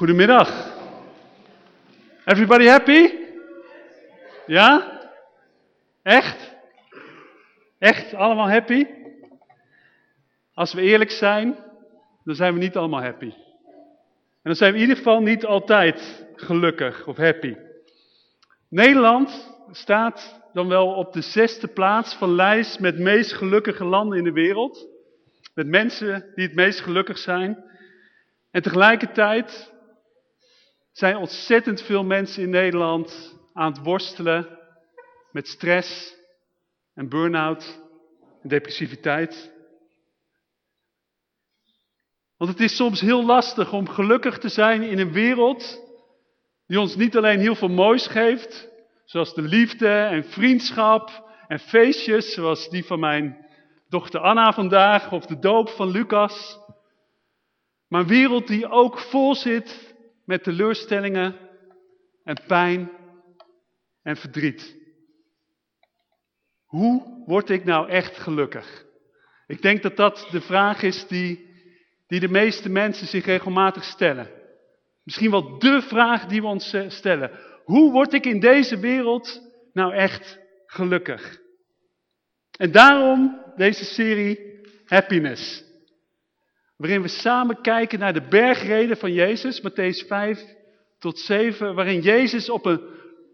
Goedemiddag. Everybody happy? Ja? Echt? Echt allemaal happy? Als we eerlijk zijn, dan zijn we niet allemaal happy. En dan zijn we in ieder geval niet altijd gelukkig of happy. Nederland staat dan wel op de zesde plaats van lijst met meest gelukkige landen in de wereld. Met mensen die het meest gelukkig zijn. En tegelijkertijd zijn ontzettend veel mensen in Nederland aan het worstelen met stress en burn-out en depressiviteit. Want het is soms heel lastig om gelukkig te zijn in een wereld die ons niet alleen heel veel moois geeft, zoals de liefde en vriendschap en feestjes, zoals die van mijn dochter Anna vandaag of de doop van Lucas. Maar een wereld die ook vol zit met teleurstellingen en pijn en verdriet. Hoe word ik nou echt gelukkig? Ik denk dat dat de vraag is die, die de meeste mensen zich regelmatig stellen. Misschien wel de vraag die we ons stellen. Hoe word ik in deze wereld nou echt gelukkig? En daarom deze serie Happiness. Waarin we samen kijken naar de bergreden van Jezus, Matthäus 5 tot 7. Waarin Jezus op een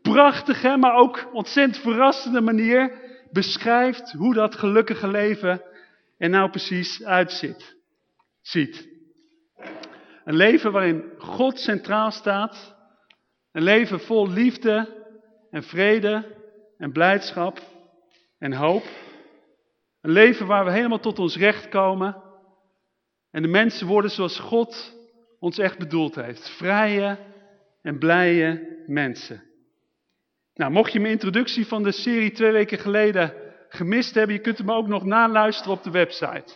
prachtige, maar ook ontzettend verrassende manier beschrijft hoe dat gelukkige leven er nou precies uitziet. Ziet. Een leven waarin God centraal staat. Een leven vol liefde en vrede en blijdschap en hoop. Een leven waar we helemaal tot ons recht komen. En de mensen worden zoals God ons echt bedoeld heeft. Vrije en blije mensen. Nou, mocht je mijn introductie van de serie twee weken geleden gemist hebben, je kunt hem ook nog naluisteren op de website.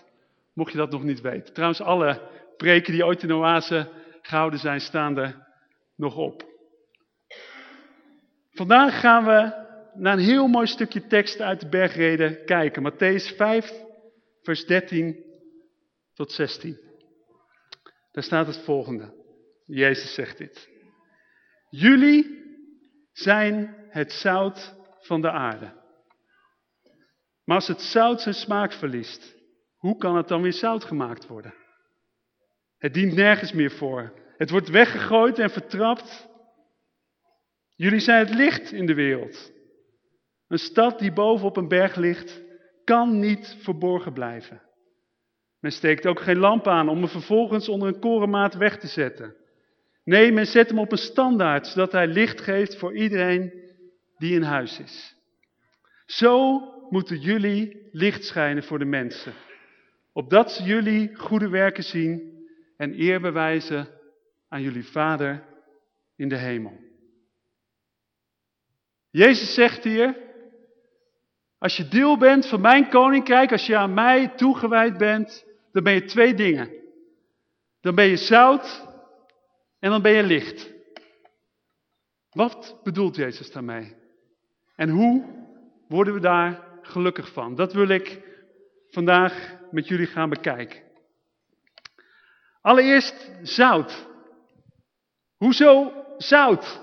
Mocht je dat nog niet weten. Trouwens, alle preken die ooit in Oase gehouden zijn, staan er nog op. Vandaag gaan we naar een heel mooi stukje tekst uit de bergreden kijken. Matthäus 5, vers 13 tot 16. Daar staat het volgende. Jezus zegt dit. Jullie zijn het zout van de aarde. Maar als het zout zijn smaak verliest, hoe kan het dan weer zout gemaakt worden? Het dient nergens meer voor. Het wordt weggegooid en vertrapt. Jullie zijn het licht in de wereld. Een stad die boven op een berg ligt, kan niet verborgen blijven. Men steekt ook geen lamp aan om hem vervolgens onder een korenmaat weg te zetten. Nee, men zet hem op een standaard, zodat hij licht geeft voor iedereen die in huis is. Zo moeten jullie licht schijnen voor de mensen, opdat ze jullie goede werken zien en eer bewijzen aan jullie Vader in de hemel. Jezus zegt hier, als je deel bent van mijn koninkrijk, als je aan mij toegewijd bent, dan ben je twee dingen. Dan ben je zout en dan ben je licht. Wat bedoelt Jezus daarmee? En hoe worden we daar gelukkig van? Dat wil ik vandaag met jullie gaan bekijken. Allereerst zout. Hoezo zout?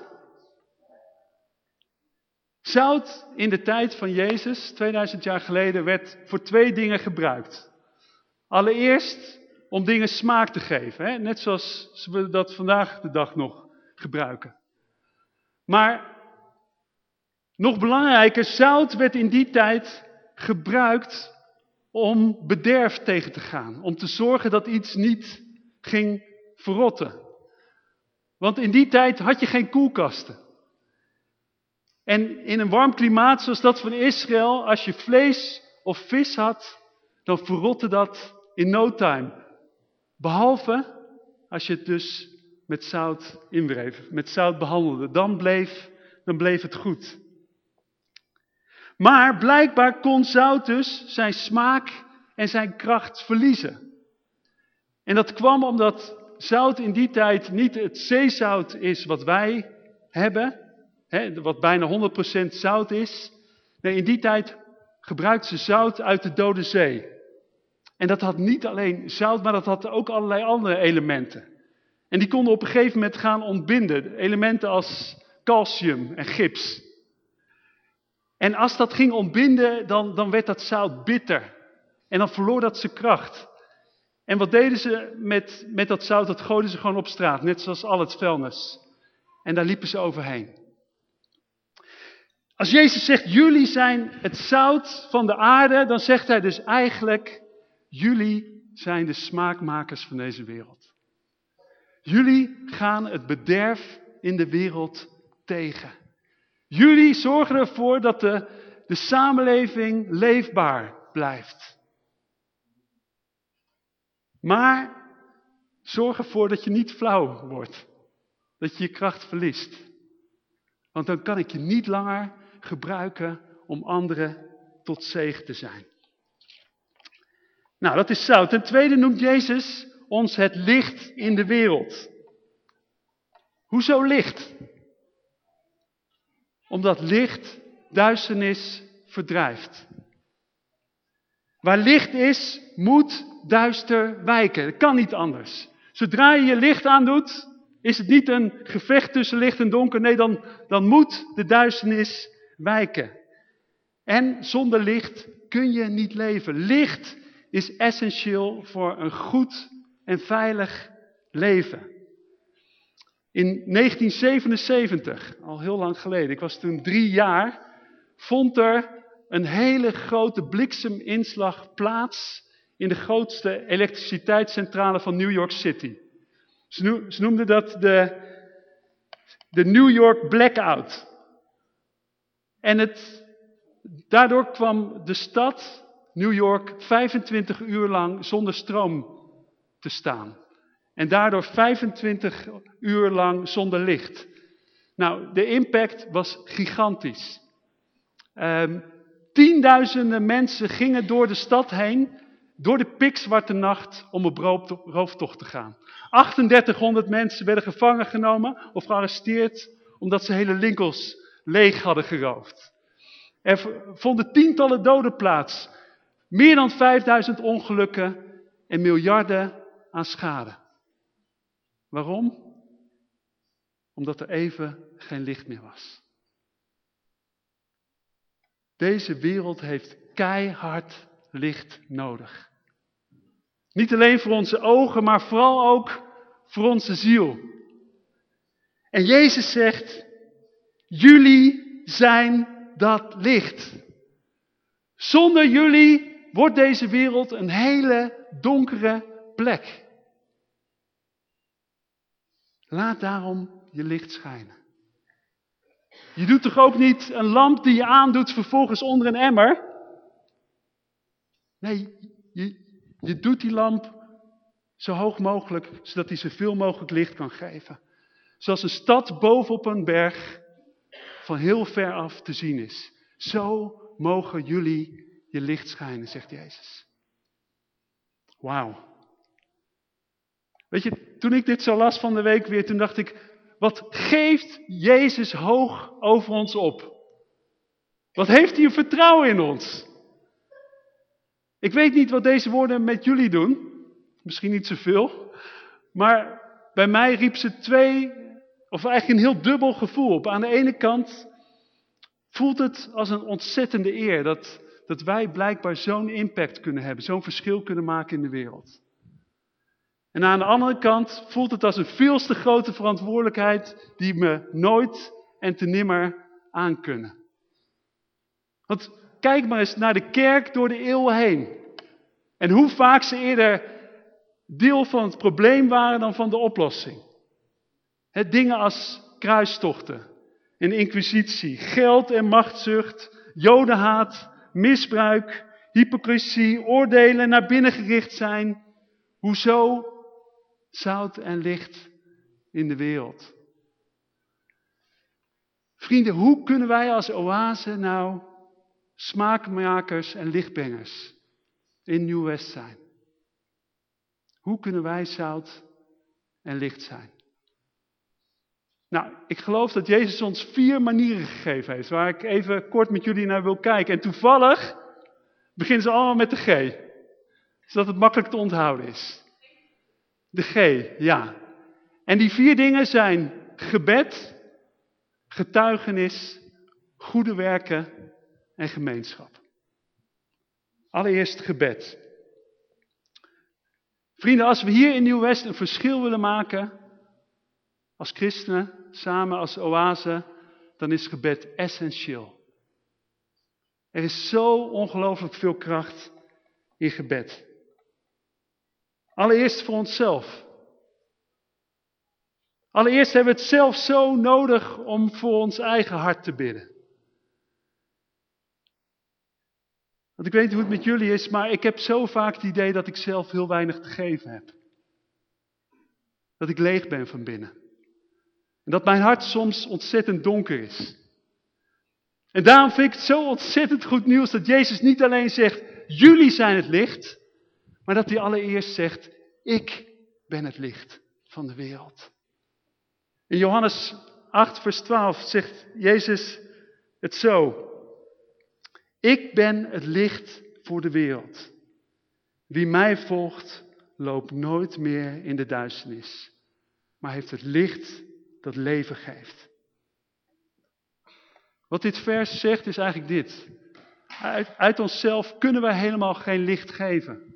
Zout in de tijd van Jezus, 2000 jaar geleden, werd voor twee dingen gebruikt. Allereerst om dingen smaak te geven, hè? net zoals we dat vandaag de dag nog gebruiken. Maar nog belangrijker, zout werd in die tijd gebruikt om bederf tegen te gaan. Om te zorgen dat iets niet ging verrotten. Want in die tijd had je geen koelkasten. En in een warm klimaat zoals dat van Israël, als je vlees of vis had, dan verrotte dat in no time. Behalve als je het dus met zout inwreef, met zout behandelde. Dan bleef, dan bleef het goed. Maar blijkbaar kon zout dus zijn smaak en zijn kracht verliezen. En dat kwam omdat zout in die tijd niet het zeezout is wat wij hebben, hè, wat bijna 100% zout is. Nee, in die tijd gebruikten ze zout uit de Dode Zee. En dat had niet alleen zout, maar dat had ook allerlei andere elementen. En die konden op een gegeven moment gaan ontbinden. Elementen als calcium en gips. En als dat ging ontbinden, dan, dan werd dat zout bitter. En dan verloor dat zijn kracht. En wat deden ze met, met dat zout? Dat gooiden ze gewoon op straat, net zoals al het vuilnis. En daar liepen ze overheen. Als Jezus zegt, jullie zijn het zout van de aarde, dan zegt hij dus eigenlijk, jullie zijn de smaakmakers van deze wereld. Jullie gaan het bederf in de wereld tegen. Jullie zorgen ervoor dat de, de samenleving leefbaar blijft. Maar zorg ervoor dat je niet flauw wordt. Dat je je kracht verliest. Want dan kan ik je niet langer gebruiken om anderen tot zegen te zijn. Nou, dat is zout. Ten tweede noemt Jezus ons het licht in de wereld. Hoezo licht? Omdat licht duisternis verdrijft. Waar licht is, moet duister wijken. Dat kan niet anders. Zodra je je licht aandoet, is het niet een gevecht tussen licht en donker. Nee, dan, dan moet de duisternis wijken. En zonder licht kun je niet leven. Licht is essentieel voor een goed en veilig leven. In 1977, al heel lang geleden, ik was toen drie jaar, vond er een hele grote blikseminslag plaats in de grootste elektriciteitscentrale van New York City. Ze noemden dat de, de New York Blackout. En het, daardoor kwam de stad New York 25 uur lang zonder stroom te staan. En daardoor 25 uur lang zonder licht. Nou, de impact was gigantisch. Um, tienduizenden mensen gingen door de stad heen, door de pikzwarte nacht, om op rooftocht te gaan. 3800 mensen werden gevangen genomen of gearresteerd, omdat ze hele winkels leeg hadden geroofd. Er vonden tientallen doden plaats. Meer dan 5000 ongelukken en miljarden aan schade. Waarom? Omdat er even geen licht meer was. Deze wereld heeft keihard licht nodig. Niet alleen voor onze ogen, maar vooral ook voor onze ziel. En Jezus zegt, jullie zijn dat licht. Zonder jullie wordt deze wereld een hele donkere plek. Laat daarom je licht schijnen. Je doet toch ook niet een lamp die je aandoet vervolgens onder een emmer? Nee, je, doet die lamp zo hoog mogelijk, zodat hij zoveel mogelijk licht kan geven. Zoals een stad bovenop een berg van heel ver af te zien is. Zo mogen jullie je licht schijnen, zegt Jezus. Wauw. Weet je, toen ik dit zo las van de week weer, toen dacht ik, wat geeft Jezus hoog over ons op? Wat heeft hij een vertrouwen in ons? Ik weet niet wat deze woorden met jullie doen. Misschien niet zoveel. Maar bij mij riep ze twee, of eigenlijk een heel dubbel gevoel op. Aan de ene kant voelt het als een ontzettende eer dat, dat wij blijkbaar zo'n impact kunnen hebben. Zo'n verschil kunnen maken in de wereld. En aan de andere kant voelt het als een veel te grote verantwoordelijkheid die me nooit en te nimmer aankunnen. Want kijk maar eens naar de kerk door de eeuwen heen. En hoe vaak ze eerder deel van het probleem waren dan van de oplossing. Dingen als kruistochten en inquisitie, geld en machtszucht, jodenhaat, misbruik, hypocrisie, oordelen naar binnen gericht zijn. Hoezo zout en licht in de wereld. Vrienden, hoe kunnen wij als oase nou smaakmakers en lichtbrengers in Nieuw-West zijn? Hoe kunnen wij zout en licht zijn? Nou, ik geloof dat Jezus ons vier manieren gegeven heeft, waar ik even kort met jullie naar wil kijken. En toevallig beginnen ze allemaal met de G, zodat het makkelijk te onthouden is. De G, ja. En die vier dingen zijn gebed, getuigenis, goede werken en gemeenschap. Allereerst gebed. Vrienden, als we hier in Nieuw-West een verschil willen maken, als christenen, samen als oase, dan is gebed essentieel. Er is zo ongelooflijk veel kracht in gebed. Allereerst voor onszelf. Allereerst hebben we het zelf zo nodig om voor ons eigen hart te bidden. Want ik weet niet hoe het met jullie is, maar ik heb zo vaak het idee dat ik zelf heel weinig te geven heb. Dat ik leeg ben van binnen. En dat mijn hart soms ontzettend donker is. En daarom vind ik het zo ontzettend goed nieuws dat Jezus niet alleen zegt, jullie zijn het licht, maar dat hij allereerst zegt, ik ben het licht van de wereld. In Johannes 8, vers 12 zegt Jezus het zo. Ik ben het licht voor de wereld. Wie mij volgt, loopt nooit meer in de duisternis, maar heeft het licht dat leven geeft. Wat dit vers zegt is eigenlijk dit. Uit, onszelf kunnen wij helemaal geen licht geven.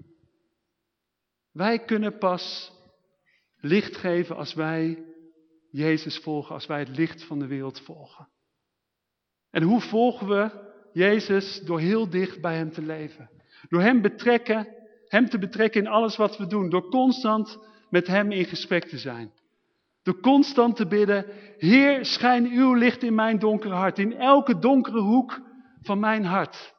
Wij kunnen pas licht geven als wij Jezus volgen, als wij het licht van de wereld volgen. En hoe volgen we Jezus door heel dicht bij Hem te leven? Door Hem, betrekken, hem te betrekken in alles wat we doen. Door constant met Hem in gesprek te zijn. Door constant te bidden, Heer, schijn uw licht in mijn donkere hart. In elke donkere hoek van mijn hart.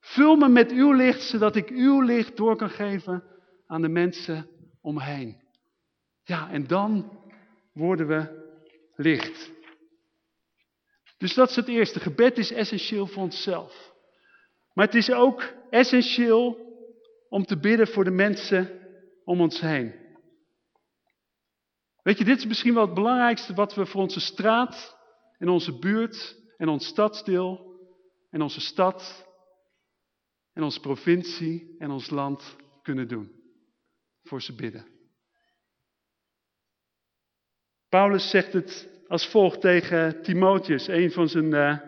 Vul me met uw licht, zodat ik uw licht door kan geven aan de mensen om me heen. Ja, en dan worden we licht. Dus dat is het eerste. Gebed is essentieel voor onszelf. Maar het is ook essentieel om te bidden voor de mensen om ons heen. Weet je, dit is misschien wel het belangrijkste wat we voor onze straat en onze buurt en ons stadsdeel en onze stad en onze provincie en ons land kunnen doen. Voor ze bidden. Paulus zegt het als volgt tegen Timotheus, een van zijn uh,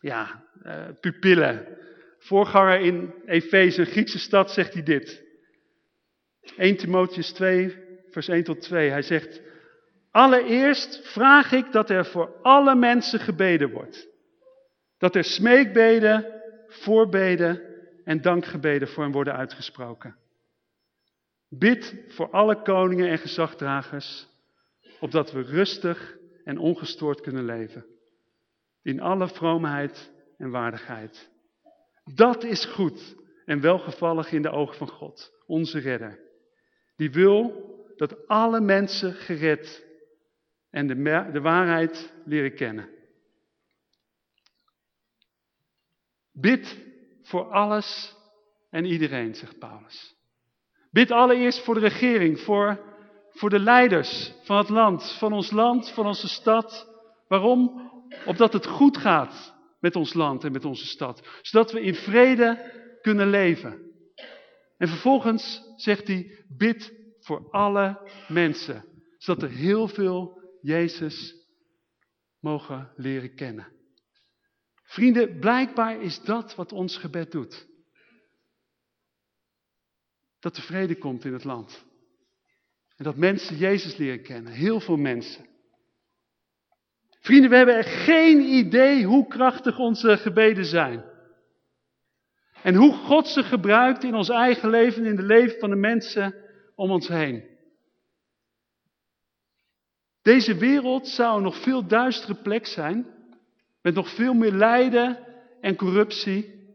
ja, uh, pupillen. Voorganger in Efeze, een Griekse stad, zegt hij dit. 1 Timotheus 2, vers 1 tot 2. Hij zegt, allereerst vraag ik dat er voor alle mensen gebeden wordt. Dat er smeekbeden, voorbeden en dankgebeden voor hem worden uitgesproken. Bid voor alle koningen en gezagdragers, opdat we rustig en ongestoord kunnen leven. In alle vroomheid en waardigheid. Dat is goed en welgevallig in de ogen van God, onze redder. Die wil dat alle mensen gered en de, de waarheid leren kennen. Bid voor alles en iedereen, zegt Paulus. Bid allereerst voor de regering, voor, voor de leiders van het land, van ons land, van onze stad. Waarom? Opdat het goed gaat met ons land en met onze stad. Zodat we in vrede kunnen leven. En vervolgens zegt hij, bid voor alle mensen. Zodat er heel veel Jezus mogen leren kennen. Vrienden, blijkbaar is dat wat ons gebed doet. Dat er vrede komt in het land. En dat mensen Jezus leren kennen. Heel veel mensen. Vrienden, we hebben geen idee hoe krachtig onze gebeden zijn. En hoe God ze gebruikt in ons eigen leven, in de leven van de mensen om ons heen. Deze wereld zou een nog veel duistere plek zijn, met nog veel meer lijden en corruptie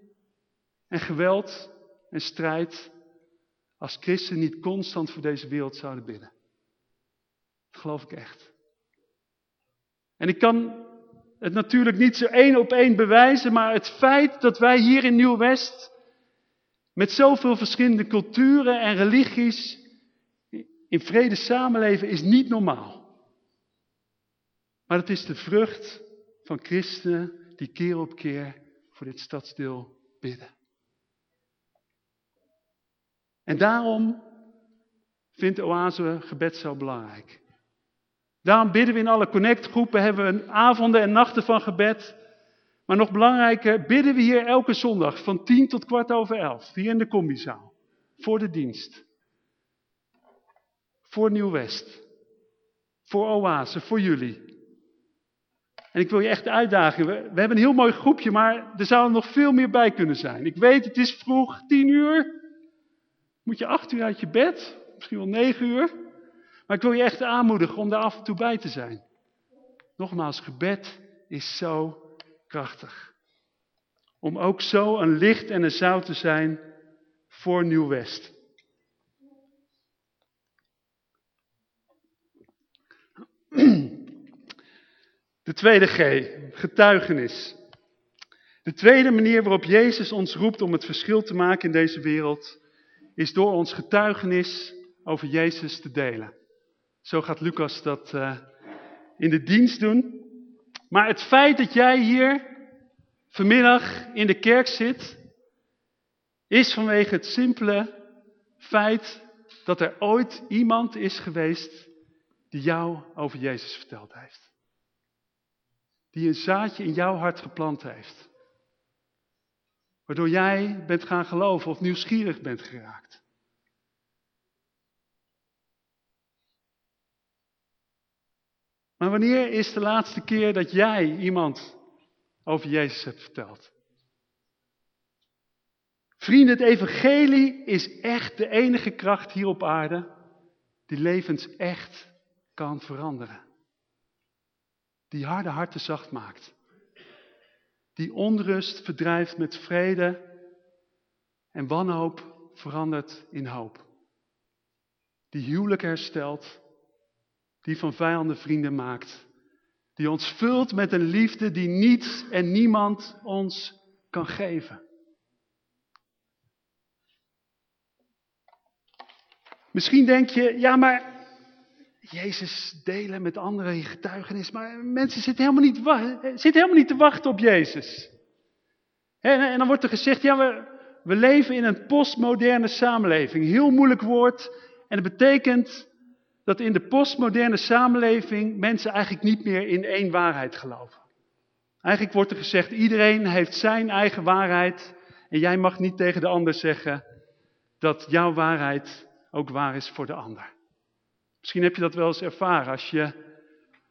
en geweld en strijd als christen niet constant voor deze wereld zouden bidden. Dat geloof ik echt. En ik kan het natuurlijk niet zo één op één bewijzen, maar het feit dat wij hier in Nieuw-West met zoveel verschillende culturen en religies in vrede samenleven is niet normaal. Maar het is de vrucht van christenen die keer op keer voor dit stadsdeel bidden. En daarom vindt oase gebed zo belangrijk. Daarom bidden we in alle connectgroepen, hebben we avonden en nachten van gebed. Maar nog belangrijker, bidden we hier elke zondag van 10 tot kwart over 11, hier in de combizaal, voor de dienst. Voor Nieuw-West, voor Oase, voor jullie. En ik wil je echt uitdagen, we, hebben een heel mooi groepje, maar er zou nog veel meer bij kunnen zijn. Ik weet, het is vroeg, 10 uur, moet je 8 uur uit je bed, misschien wel 9 uur. Maar ik wil je echt aanmoedigen om daar af en toe bij te zijn. Nogmaals, gebed is zo krachtig. Om ook zo een licht en een zout te zijn voor Nieuw-West. De tweede G, getuigenis. De tweede manier waarop Jezus ons roept om het verschil te maken in deze wereld, is door ons getuigenis over Jezus te delen. Zo gaat Lucas dat uh, in de dienst doen. Maar het feit dat jij hier vanmiddag in de kerk zit, is vanwege het simpele feit dat er ooit iemand is geweest die jou over Jezus verteld heeft. Die een zaadje in jouw hart geplant heeft. Waardoor jij bent gaan geloven of nieuwsgierig bent geraakt. Maar wanneer is de laatste keer dat jij iemand over Jezus hebt verteld? Vrienden, het evangelie is echt de enige kracht hier op aarde die levens echt kan veranderen. Die harde harten zacht maakt. Die onrust verdrijft met vrede en wanhoop verandert in hoop. Die huwelijk herstelt die van vijanden vrienden maakt. Die ons vult met een liefde die niets en niemand ons kan geven. Misschien denk je, ja maar Jezus delen met anderen je getuigenis, maar mensen zitten helemaal niet, zitten helemaal niet te wachten op Jezus. En, en dan wordt er gezegd, ja we, we leven in een postmoderne samenleving. Heel moeilijk woord en het betekent dat in de postmoderne samenleving mensen eigenlijk niet meer in één waarheid geloven. Eigenlijk wordt er gezegd, iedereen heeft zijn eigen waarheid en jij mag niet tegen de ander zeggen dat jouw waarheid ook waar is voor de ander. Misschien heb je dat wel eens ervaren als je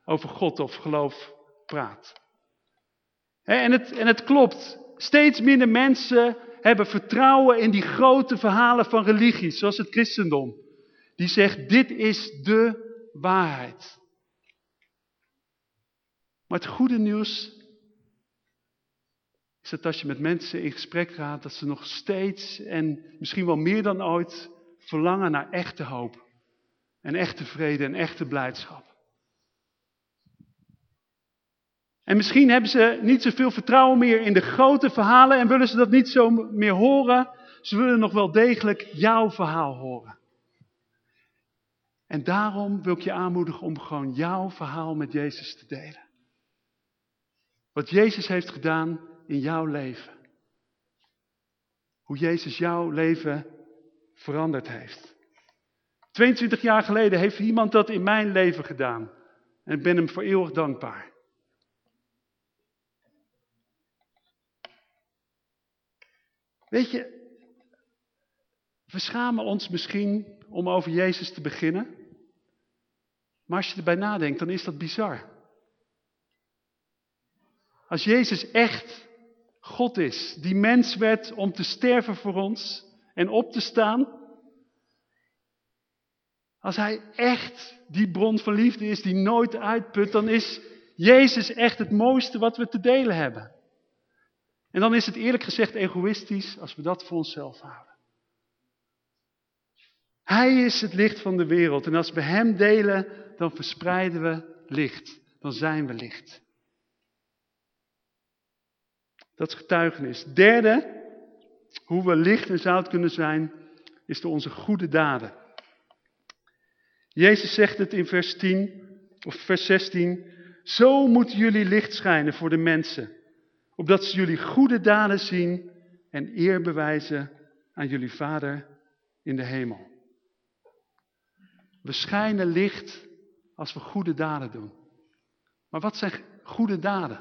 over God of geloof praat. En het, en het klopt, steeds minder mensen hebben vertrouwen in die grote verhalen van religie, zoals het christendom. Die zegt, dit is de waarheid. Maar het goede nieuws is dat als je met mensen in gesprek gaat, dat ze nog steeds en misschien wel meer dan ooit verlangen naar echte hoop. En echte vrede en echte blijdschap. En misschien hebben ze niet zoveel vertrouwen meer in de grote verhalen en willen ze dat niet zo meer horen. Ze willen nog wel degelijk jouw verhaal horen. En daarom wil ik je aanmoedigen om gewoon jouw verhaal met Jezus te delen. Wat Jezus heeft gedaan in jouw leven. Hoe Jezus jouw leven veranderd heeft. 22 jaar geleden heeft iemand dat in mijn leven gedaan. En ik ben hem voor eeuwig dankbaar. Weet je, we schamen ons misschien om over Jezus te beginnen. Maar als je erbij nadenkt, dan is dat bizar. Als Jezus echt God is, die mens werd om te sterven voor ons en op te staan. Als hij echt die bron van liefde is die nooit uitput, dan is Jezus echt het mooiste wat we te delen hebben. En dan is het eerlijk gezegd egoïstisch als we dat voor onszelf houden. Hij is het licht van de wereld. En als we hem delen, dan verspreiden we licht. Dan zijn we licht. Dat is getuigenis. Derde, hoe we licht en zout kunnen zijn, is door onze goede daden. Jezus zegt het in vers 10 of vers 16. Zo moeten jullie licht schijnen voor de mensen, opdat ze jullie goede daden zien en eer bewijzen aan jullie Vader in de hemel. We schijnen licht als we goede daden doen. Maar wat zijn goede daden?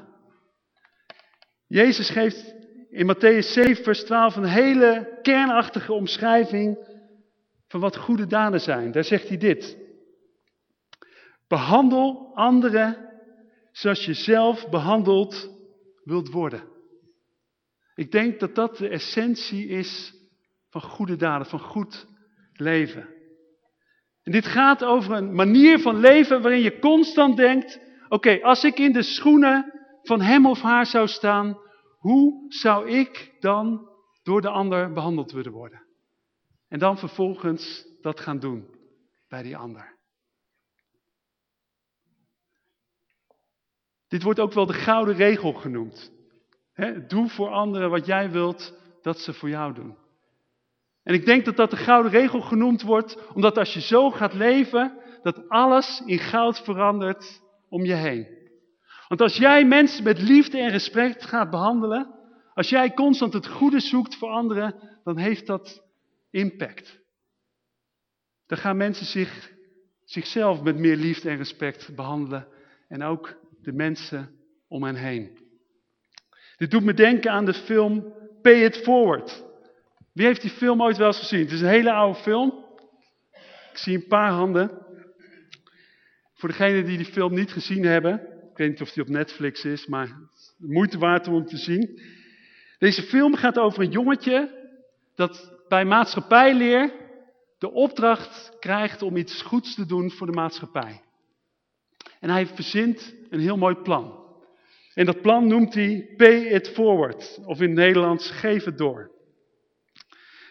Jezus geeft in Matthäus 7 vers 12 een hele kernachtige omschrijving van wat goede daden zijn. Daar zegt hij dit. Behandel anderen zoals je zelf behandeld wilt worden. Ik denk dat dat de essentie is van goede daden, van goed leven. En dit gaat over een manier van leven waarin je constant denkt, oké, als ik in de schoenen van hem of haar zou staan, hoe zou ik dan door de ander behandeld willen worden? En dan vervolgens dat gaan doen bij die ander. Dit wordt ook wel de gouden regel genoemd. doe voor anderen wat jij wilt dat ze voor jou doen. En ik denk dat dat de gouden regel genoemd wordt, omdat als je zo gaat leven, dat alles in goud verandert om je heen. Want als jij mensen met liefde en respect gaat behandelen, als jij constant het goede zoekt voor anderen, dan heeft dat impact. Dan gaan mensen zich, zichzelf met meer liefde en respect behandelen en ook de mensen om hen heen. Dit doet me denken aan de film Pay It Forward. Wie heeft die film ooit wel eens gezien? Het is een hele oude film. Ik zie een paar handen. Voor degenen die die film niet gezien hebben. Ik weet niet of die op Netflix is, maar de moeite waard om te zien. Deze film gaat over een jongetje dat bij maatschappijleer de opdracht krijgt om iets goeds te doen voor de maatschappij. En hij verzint een heel mooi plan. En dat plan noemt hij Pay It Forward, of in Nederlands Geef het door.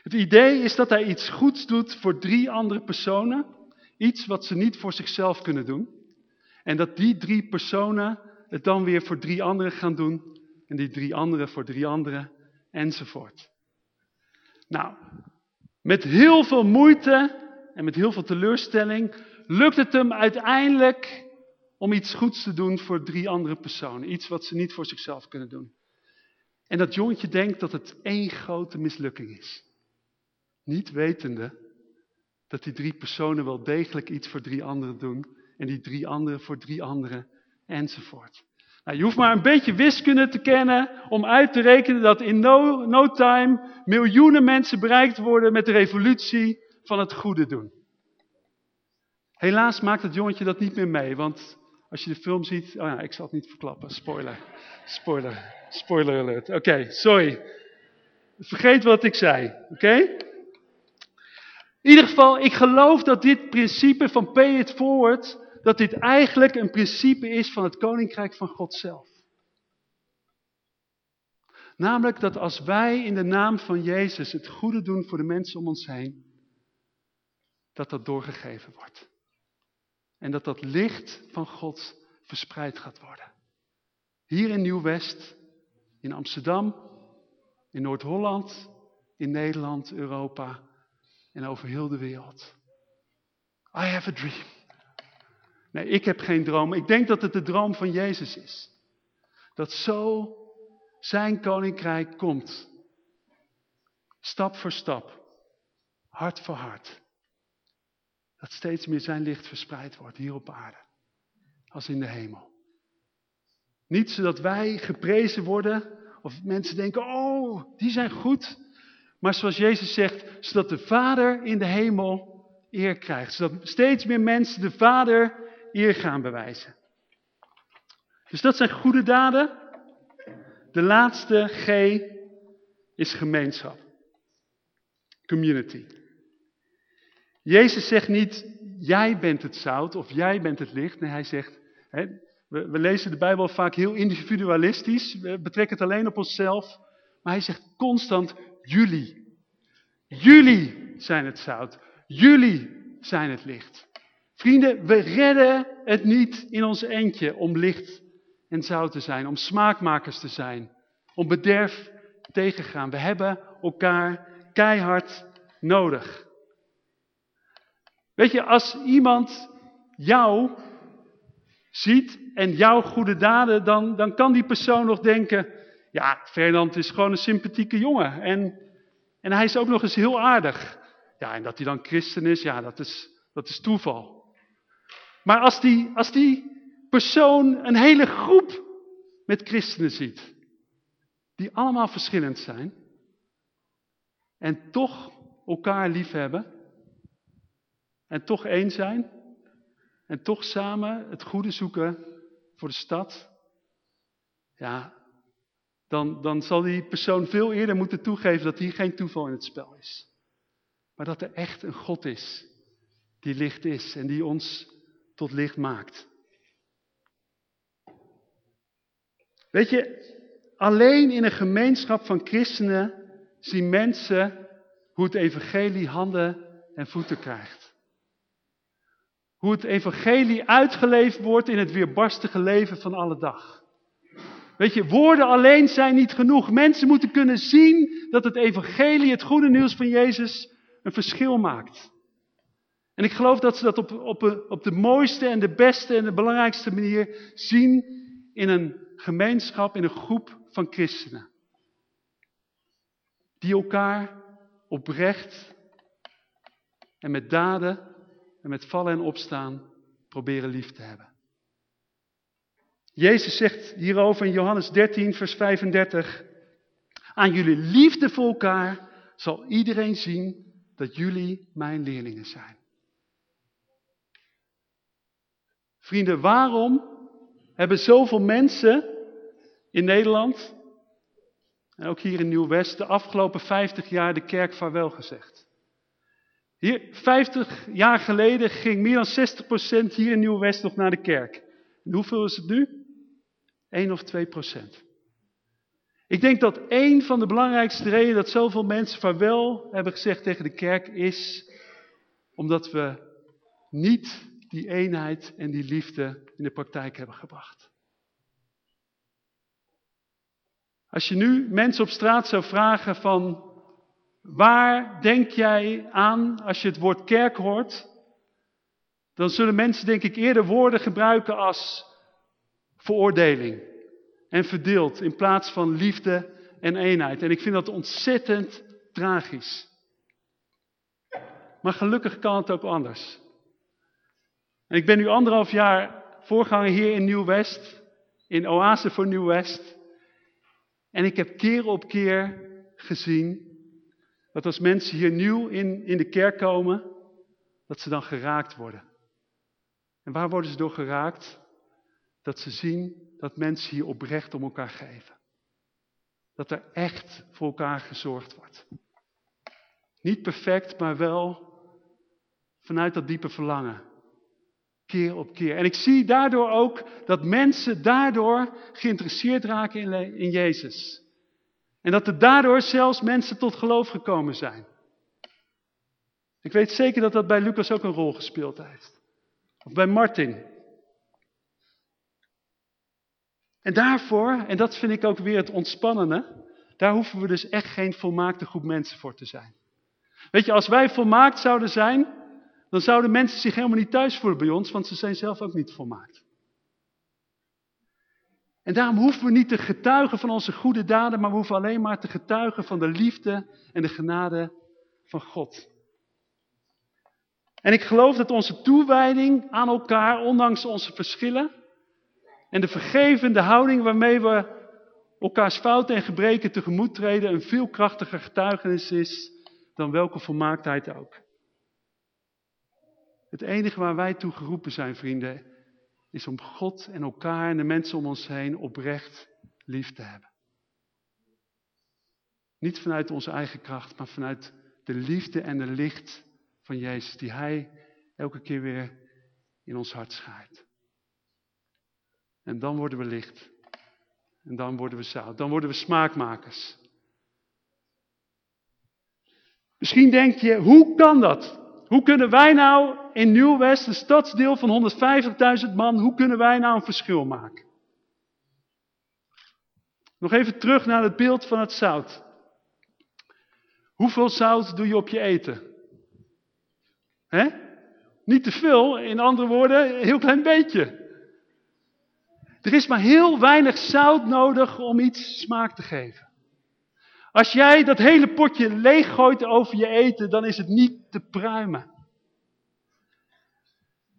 Het idee is dat hij iets goeds doet voor drie andere personen. Iets wat ze niet voor zichzelf kunnen doen. En dat die drie personen het dan weer voor drie anderen gaan doen. En die drie anderen voor drie anderen. Enzovoort. Nou, met heel veel moeite en met heel veel teleurstelling lukt het hem uiteindelijk om iets goeds te doen voor drie andere personen. Iets wat ze niet voor zichzelf kunnen doen. En dat jongetje denkt dat het één grote mislukking is. Niet wetende dat die drie personen wel degelijk iets voor drie anderen doen. En die drie anderen voor drie anderen enzovoort. Nou, je hoeft maar een beetje wiskunde te kennen om uit te rekenen dat in no, no time miljoenen mensen bereikt worden met de revolutie van het goede doen. Helaas maakt het jongetje dat niet meer mee, want als je de film ziet... Oh ja, ik zal het niet verklappen, spoiler. Spoiler, spoiler alert. Oké, sorry. Vergeet wat ik zei, oké? In ieder geval, ik geloof dat dit principe van pay it forward, dat dit eigenlijk een principe is van het koninkrijk van God zelf. Namelijk dat als wij in de naam van Jezus het goede doen voor de mensen om ons heen, dat dat doorgegeven wordt. En dat dat licht van God verspreid gaat worden. Hier in Nieuw-West, in Amsterdam, in Noord-Holland, in Nederland, Europa en over heel de wereld. I have a dream. Nee, ik heb geen droom. Ik denk dat het de droom van Jezus is. Dat zo zijn koninkrijk komt. Stap voor stap. Hart voor hart. Dat steeds meer zijn licht verspreid wordt hier op aarde. Als in de hemel. Niet zodat wij geprezen worden. Of mensen denken, oh, die zijn goed. Maar zoals Jezus zegt, zodat de Vader in de hemel eer krijgt. Zodat steeds meer mensen de Vader eer gaan bewijzen. Dus dat zijn goede daden. De laatste G is gemeenschap. Community. Jezus zegt niet, jij bent het zout of jij bent het licht. Nee, hij zegt, hè, we, we, lezen de Bijbel vaak heel individualistisch. We betrekken het alleen op onszelf. Maar hij zegt constant, jullie. Jullie zijn het zout. Jullie zijn het licht. Vrienden, we redden het niet in ons eentje om licht en zout te zijn. Om smaakmakers te zijn. Om bederf tegengaan. We hebben elkaar keihard nodig. Weet je, als iemand jou ziet en jouw goede daden, dan, dan kan die persoon nog denken, ja, Fernand is gewoon een sympathieke jongen. En, en hij is ook nog eens heel aardig. Ja, en dat hij dan christen is, ja, dat is, dat is toeval. Maar als die, als die persoon een hele groep met christenen ziet, die allemaal verschillend zijn, en toch elkaar lief hebben, en toch één zijn, en toch samen het goede zoeken voor de stad, ja, dan, dan zal die persoon veel eerder moeten toegeven dat hier geen toeval in het spel is. Maar dat er echt een God is die licht is en die ons tot licht maakt. Weet je, alleen in een gemeenschap van christenen zien mensen hoe het evangelie handen en voeten krijgt. Hoe het evangelie uitgeleefd wordt in het weerbarstige leven van alle dag. Weet je, woorden alleen zijn niet genoeg. Mensen moeten kunnen zien dat het evangelie, het goede nieuws van Jezus, een verschil maakt. En ik geloof dat ze dat op, op, op de mooiste en de beste en de belangrijkste manier zien in een gemeenschap, in een groep van christenen. Die elkaar oprecht en met daden en met vallen en opstaan proberen lief te hebben. Jezus zegt hierover in Johannes 13, vers 35. Aan jullie liefde voor elkaar zal iedereen zien dat jullie mijn leerlingen zijn. Vrienden, waarom hebben zoveel mensen in Nederland, en ook hier in Nieuw-West, de afgelopen 50 jaar de kerk vaarwel gezegd? Hier, 50 jaar geleden ging meer dan 60% hier in Nieuw-West nog naar de kerk. En hoeveel is het nu? 1 of 2 procent. Ik denk dat een van de belangrijkste redenen dat zoveel mensen vaarwel hebben gezegd tegen de kerk is omdat we niet die eenheid en die liefde in de praktijk hebben gebracht. Als je nu mensen op straat zou vragen van waar denk jij aan als je het woord kerk hoort, dan zullen mensen denk ik eerder woorden gebruiken als veroordeling en verdeeld in plaats van liefde en eenheid. En ik vind dat ontzettend tragisch. Maar gelukkig kan het ook anders. En ik ben nu anderhalf jaar voorganger hier in Nieuw-West, in Oase voor Nieuw-West. En ik heb keer op keer gezien dat als mensen hier nieuw in, in de kerk komen, dat ze dan geraakt worden. En waar worden ze door geraakt? Dat ze zien dat mensen hier oprecht om elkaar geven. Dat er echt voor elkaar gezorgd wordt. Niet perfect, maar wel vanuit dat diepe verlangen. Keer op keer. En ik zie daardoor ook dat mensen daardoor geïnteresseerd raken in, in Jezus. En dat er daardoor zelfs mensen tot geloof gekomen zijn. Ik weet zeker dat dat bij Lucas ook een rol gespeeld heeft. Of bij Martin. En daarvoor, en dat vind ik ook weer het ontspannende, daar hoeven we dus echt geen volmaakte groep mensen voor te zijn. Weet je, als wij volmaakt zouden zijn, dan zouden mensen zich helemaal niet thuis voelen bij ons, want ze zijn zelf ook niet volmaakt. En daarom hoeven we niet te getuigen van onze goede daden, maar we hoeven alleen maar te getuigen van de liefde en de genade van God. En ik geloof dat onze toewijding aan elkaar, ondanks onze verschillen, en de vergevende houding waarmee we elkaars fouten en gebreken tegemoet treden een veel krachtiger getuigenis is dan welke volmaaktheid ook. Het enige waar wij toe geroepen zijn, vrienden, is om God en elkaar en de mensen om ons heen oprecht lief te hebben. Niet vanuit onze eigen kracht, maar vanuit de liefde en de licht van Jezus, die Hij elke keer weer in ons hart schaart. En dan worden we licht. En dan worden we zout. Dan worden we smaakmakers. Misschien denk je, hoe kan dat? Hoe kunnen wij nou in Nieuw-West, een stadsdeel van 150.000 man, hoe kunnen wij nou een verschil maken? Nog even terug naar het beeld van het zout. Hoeveel zout doe je op je eten? Hè? Niet te veel, in andere woorden, een heel klein beetje. Er is maar heel weinig zout nodig om iets smaak te geven. Als jij dat hele potje leeggooit over je eten, dan is het niet te pruimen.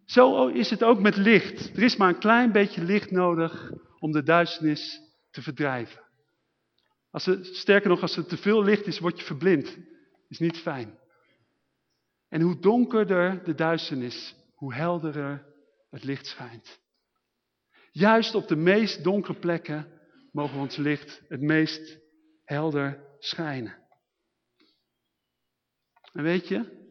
Zo is het ook met licht. Er is maar een klein beetje licht nodig om de duisternis te verdrijven. Als er, sterker nog, als er te veel licht is, word je verblind. Is niet fijn. En hoe donkerder de duisternis, hoe helderder het licht schijnt. Juist op de meest donkere plekken mogen ons licht het meest helder schijnen. En weet je,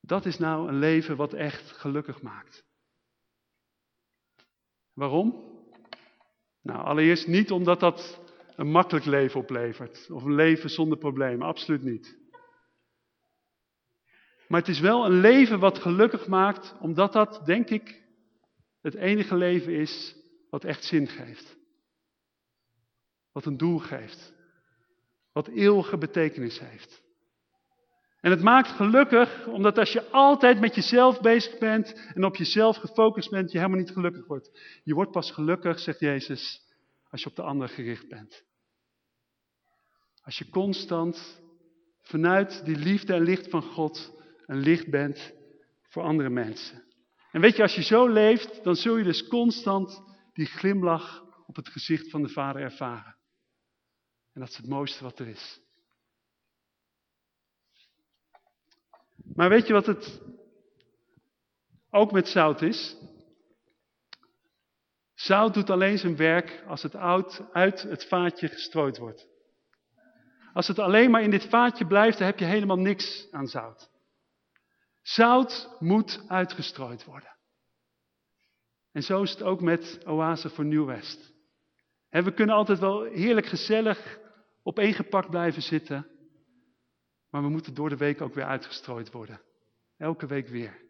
dat is nou een leven wat echt gelukkig maakt. Waarom? Nou, allereerst niet omdat dat een makkelijk leven oplevert. Of een leven zonder problemen, absoluut niet. Maar het is wel een leven wat gelukkig maakt, omdat dat, denk ik, het enige leven is wat echt zin geeft. Wat een doel geeft. Wat eeuwige betekenis heeft. En het maakt gelukkig, omdat als je altijd met jezelf bezig bent en op jezelf gefocust bent, je helemaal niet gelukkig wordt. Je wordt pas gelukkig, zegt Jezus, als je op de ander gericht bent. Als je constant vanuit die liefde en licht van God een licht bent voor andere mensen. En weet je, als je zo leeft, dan zul je dus constant die glimlach op het gezicht van de Vader ervaren. En dat is het mooiste wat er is. Maar weet je wat het ook met zout is? Zout doet alleen zijn werk als het uit het vaatje gestrooid wordt. Als het alleen maar in dit vaatje blijft, dan heb je helemaal niks aan zout. Zout moet uitgestrooid worden. En zo is het ook met Oase voor Nieuw-West. We kunnen altijd wel heerlijk gezellig opeengepakt blijven zitten. Maar we moeten door de week ook weer uitgestrooid worden. Elke week weer.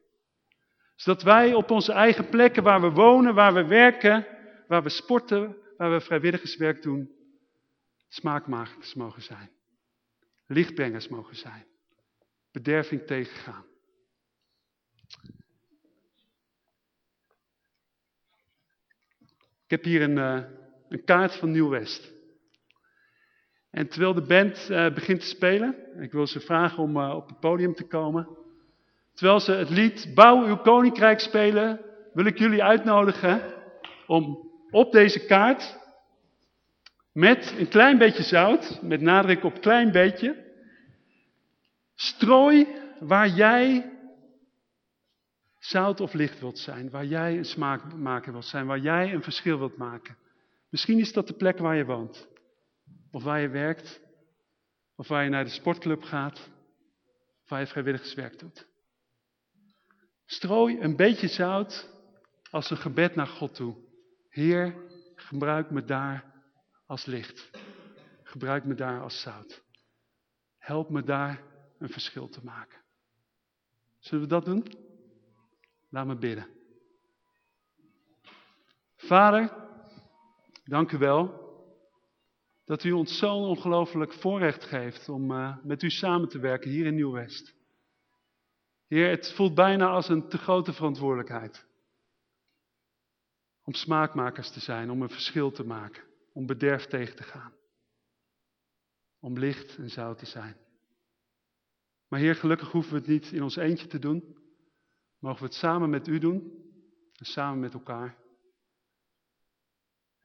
Zodat wij op onze eigen plekken waar we wonen, waar we werken, waar we sporten, waar we vrijwilligerswerk doen, smaakmakers mogen zijn. Lichtbrengers mogen zijn. Bederving tegengaan. Ik heb hier een, uh, een kaart van Nieuw-West. En terwijl de band uh, begint te spelen, ik wil ze vragen om uh, op het podium te komen. Terwijl ze het lied Bouw uw koninkrijk spelen, wil ik jullie uitnodigen om op deze kaart met een klein beetje zout, met nadruk op klein beetje, strooi waar jij zout of licht wilt zijn, waar jij een smaakmaker wilt zijn, waar jij een verschil wilt maken. Misschien is dat de plek waar je woont. Of waar je werkt. Of waar je naar de sportclub gaat. Of waar je vrijwilligerswerk doet. Strooi een beetje zout als een gebed naar God toe. Heer, gebruik me daar als licht. Gebruik me daar als zout. Help me daar een verschil te maken. Zullen we dat doen? Laat me bidden. Vader, dank u wel dat u ons zo'n ongelooflijk voorrecht geeft om uh, met u samen te werken hier in Nieuw-West. Heer, het voelt bijna als een te grote verantwoordelijkheid. Om smaakmakers te zijn, om een verschil te maken, om bederf tegen te gaan. Om licht en zout te zijn. Maar Heer, gelukkig hoeven we het niet in ons eentje te doen. Mogen we het samen met u doen en samen met elkaar.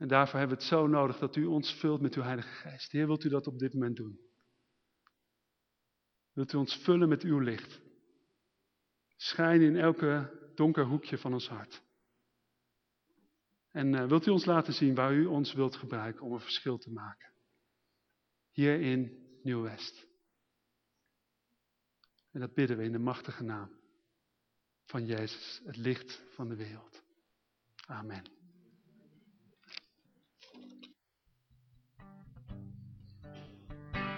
En daarvoor hebben we het zo nodig dat u ons vult met uw Heilige Geest. Heer, wilt u dat op dit moment doen? Wilt u ons vullen met uw licht? Schijn in elke donker hoekje van ons hart. En uh, wilt u ons laten zien waar u ons wilt gebruiken om een verschil te maken? Hier in Nieuw-West. En dat bidden we in de machtige naam van Jezus, het licht van de wereld. Amen.